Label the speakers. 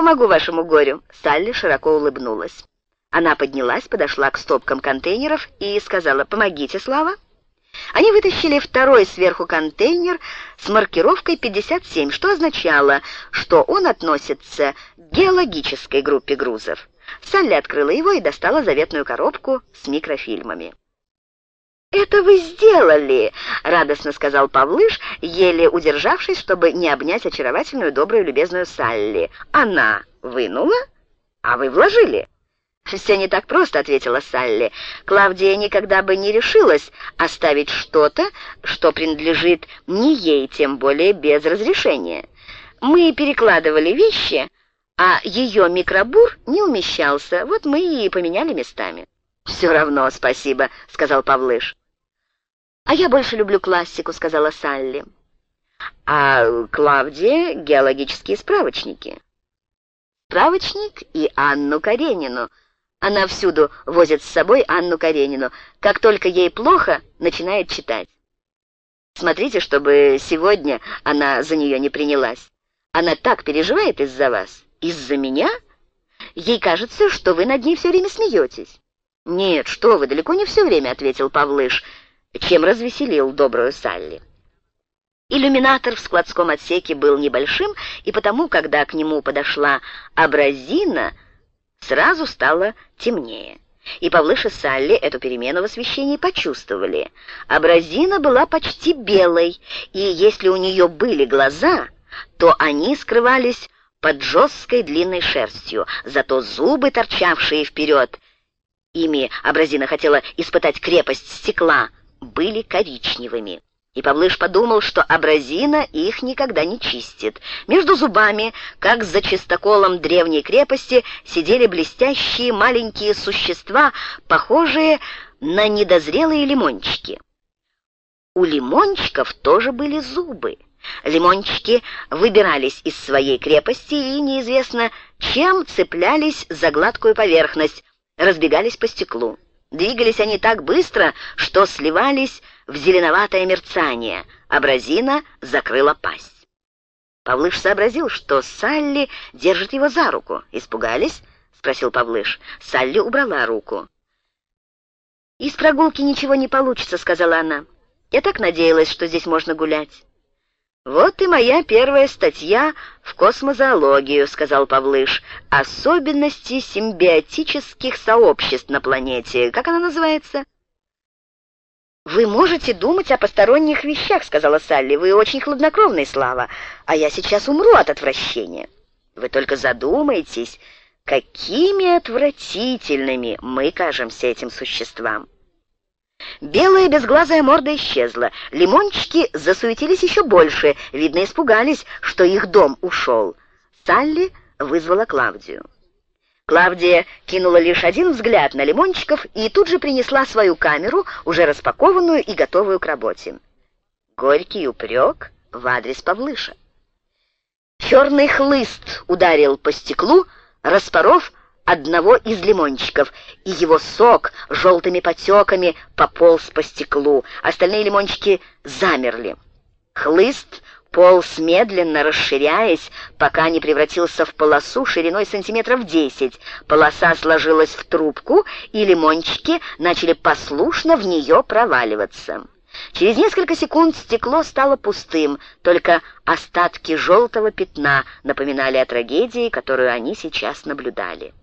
Speaker 1: помогу вашему горю». Салли широко улыбнулась. Она поднялась, подошла к стопкам контейнеров и сказала «Помогите, Слава». Они вытащили второй сверху контейнер с маркировкой 57, что означало, что он относится к геологической группе грузов. Салли открыла его и достала заветную коробку с микрофильмами. «Это вы сделали!» — радостно сказал Павлыш, еле удержавшись, чтобы не обнять очаровательную, добрую, любезную Салли. «Она вынула, а вы вложили». «Все не так просто», — ответила Салли. «Клавдия никогда бы не решилась оставить что-то, что принадлежит не ей, тем более без разрешения. Мы перекладывали вещи, а ее микробур не умещался, вот мы и поменяли местами». «Все равно спасибо», — сказал Павлыш. «А я больше люблю классику», — сказала Салли. «А Клавдия — геологические справочники». «Справочник и Анну Каренину». Она всюду возит с собой Анну Каренину. Как только ей плохо, начинает читать. Смотрите, чтобы сегодня она за нее не принялась. Она так переживает из-за вас. Из-за меня? Ей кажется, что вы над ней все время смеетесь. «Нет, что вы, далеко не все время», — ответил Павлыш чем развеселил добрую Салли. Иллюминатор в складском отсеке был небольшим, и потому, когда к нему подошла абразина, сразу стало темнее. И Павлыш и Салли эту перемену в освещении почувствовали. Абразина была почти белой, и если у нее были глаза, то они скрывались под жесткой длинной шерстью, зато зубы, торчавшие вперед, ими Абразина хотела испытать крепость стекла — были коричневыми. И Павлыш подумал, что абразина их никогда не чистит. Между зубами, как за чистоколом древней крепости, сидели блестящие маленькие существа, похожие на недозрелые лимончики. У лимончиков тоже были зубы. Лимончики выбирались из своей крепости и неизвестно чем цеплялись за гладкую поверхность, разбегались по стеклу. Двигались они так быстро, что сливались в зеленоватое мерцание. Абразина закрыла пасть. Павлыш сообразил, что Салли держит его за руку. «Испугались?» — спросил Павлыш. Салли убрала руку. «Из прогулки ничего не получится», — сказала она. «Я так надеялась, что здесь можно гулять». «Вот и моя первая статья в космозоологию», — сказал Павлыш. «Особенности симбиотических сообществ на планете. Как она называется?» «Вы можете думать о посторонних вещах», — сказала Салли. «Вы очень хладнокровный, Слава, а я сейчас умру от отвращения». «Вы только задумайтесь, какими отвратительными мы кажемся этим существам». Белая безглазая морда исчезла. Лимончики засуетились еще больше, видно, испугались, что их дом ушел. Салли вызвала Клавдию. Клавдия кинула лишь один взгляд на лимончиков и тут же принесла свою камеру, уже распакованную и готовую к работе. Горький упрек в адрес Павлыша. Черный хлыст ударил по стеклу, распоров одного из лимончиков, и его сок желтыми потеками пополз по стеклу. Остальные лимончики замерли. Хлыст полз медленно, расширяясь, пока не превратился в полосу шириной сантиметров десять. Полоса сложилась в трубку, и лимончики начали послушно в нее проваливаться. Через несколько секунд стекло стало пустым, только остатки желтого пятна напоминали о трагедии, которую они сейчас наблюдали.